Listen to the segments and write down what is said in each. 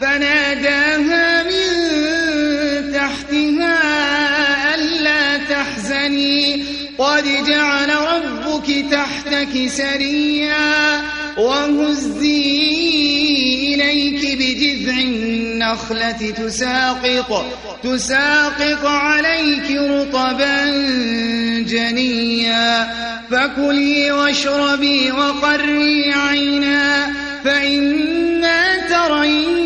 فناداها من تحتها ألا تحزني. قد جعل ربك تحتك سريا وهزي إليك بجذع النخلة. تساقط تساقط عليك رطبا جنيا. فكلي واشربي وقري عينا فإما ترين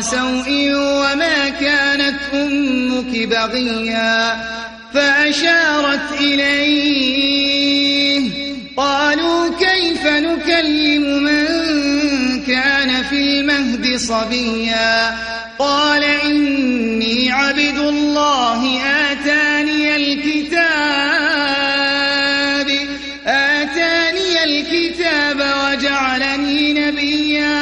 سوء وما كانت أمك بغيا فأشارت إليه. قالوا كيف نكلم من كان في المهد صبيا؟ قال إني عبد الله آتاني الكتاب. آتاني الكتاب وجعلني نبيا.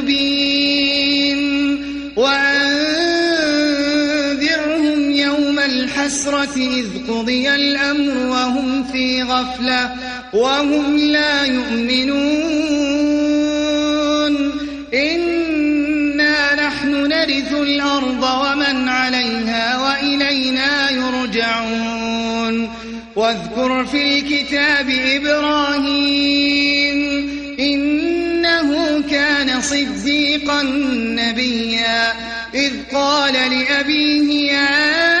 الحسرة إذ قضي الأمر وهم في غفلة وهم لا يؤمنون. إنا نحن نرث الأرض ومن عليها وإلينا يرجعون. واذكر في الكتاب إبراهيم إنه كان صديقا نبيا. إذ قال لأبيه يا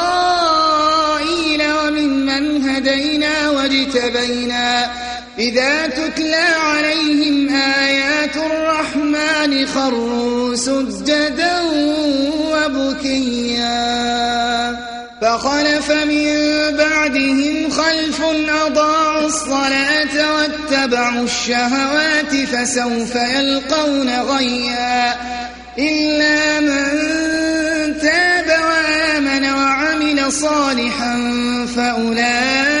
واجتبينا إذا تتلى عليهم آيات الرحمن خروا سجدا وبكيا. فخلف من بعدهم خلف أضاعوا الصلاة واتبعوا الشهوات فسوف يلقون غيا. إلا من تاب وآمن وعمل صالحا فأولئك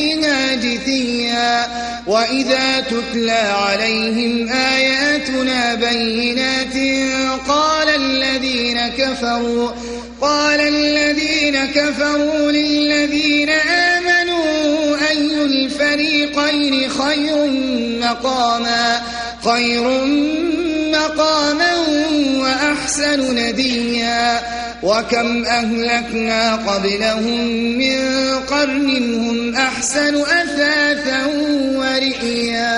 جثيا وإذا تتلى عليهم آياتنا بينات قال الذين كفروا قال الذين كفروا للذين آمنوا أي الفريقين خير مقاما خير مقاما وأحسن نديا وكم أهلكنا قبلهم من قرن هم أحسن أثاثا ورئيا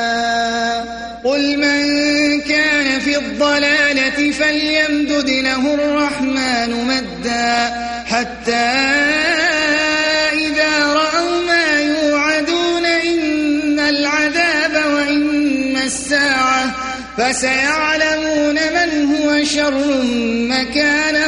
قل من كان في الضلالة فليمدد له الرحمن مدا. حتى إذا رأوا ما يوعدون إن العذاب وإن الساعة. فسيعلمون من هو شر مكانا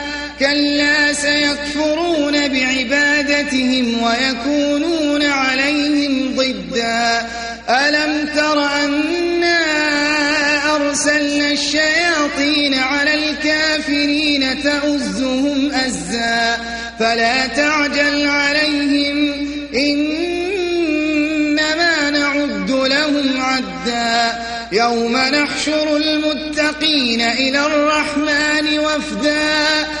كلا سيكفرون بعبادتهم ويكونون عليهم ضدا. ألم تر أنا أرسلنا الشياطين على الكافرين تؤزهم أزا؟ فلا تعجل عليهم إنما نعد لهم عدا. يوم نحشر المتقين إلى الرحمن وفدا.